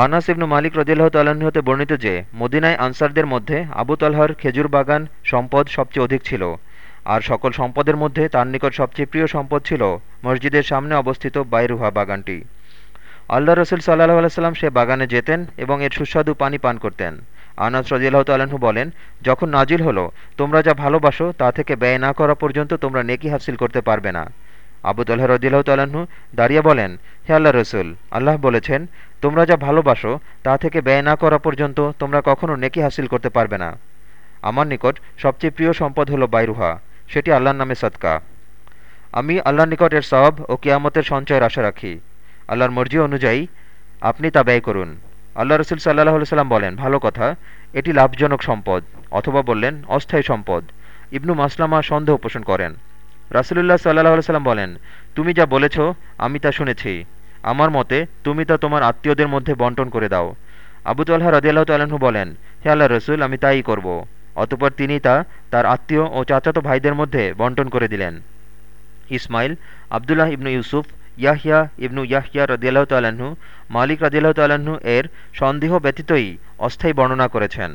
আনাস ইবনু মালিক রদিল্লাহ তাল্লাহ্ন হতে বর্ণিত যে, মদিনায় আনসারদের মধ্যে আবু তালহার খেজুর বাগান সম্পদ সবচেয়ে অধিক ছিল, আর সকল সম্পদের মধ্যে তার নিকট সবচেয়ে প্রিয় সম্পদ ছিল মসজিদের সামনে অবস্থিত বাইরুহা বাগানটি। আল্লাহ রসুল সাল্লাহ আলাইসাল্লাম সে বাগানে যেতেন এবং এর সুস্বাদু পানি পান করতেন। আনাস রদিল্লাহ তাল্লাহ্ন বলেন, যখন নাজিল হলো, তোমরা যা ভালোবাসো তা থেকে ব্যয় না করা পর্যন্ত তোমরা নেকি হাসিল করতে পারবে না। আবু তাল্লাহ রদিল্লাহ দাঁড়িয়ে বলেন, হে আল্লাহ রসুল, আল্লাহ বলেছেন, তোমরা যা ভালোবাসো, তা থেকে ব্যয় না করা পর্যন্ত তোমরা কখনও নেকি হাসিল করতে পারবে না। আমার নিকট সবচেয়ে প্রিয় সম্পদ হলো বাইরুহা, সেটি আল্লাহর নামে সৎকা আমি আল্লাহর নিকট এর সব ও কিয়ামতের সঞ্চয়ের আশা রাখি। আল্লাহর মর্জি অনুযায়ী আপনি তা ব্যয় করুন। আল্লাহ রসুল সাল্লাহ সাল্লাম বলেন, ভালো কথা, এটি লাভজনক সম্পদ, অথবা বললেন অস্থায়ী সম্পদ। ইবনু মাসলামা সন্দেহ পোষণ করেন। রাসুলুল্লাহ সাল্লাহ সাল্লাম বলেন, তুমি যা বলেছ, আমি তা শুনেছি। আমার মতে, তুমি তা তোমার আত্মীয়দের মধ্যে বন্টন করে দাও। আবু তাল্লাহ রদিয়াল্লাহ তাল্লাহ্ন বলেন, হে আল্লাহ রসুল, আমি তাই করব। অতপর তিনি তা তার আত্মীয় ও চাচাতো ভাইদের মধ্যে বন্টন করে দিলেন। ইসমাইল, আবদুল্লাহ ইবনু ইউসুফ ইয়াহিয়া ইবনু ইয়াহিয়া রদিয়াল্লাহ তাল্লাহ্ন মালিক রদিয়াল্লাহ তাল্লাহ্ন এর সন্দেহ ব্যতীতই অস্থায়ী বর্ণনা করেছেন।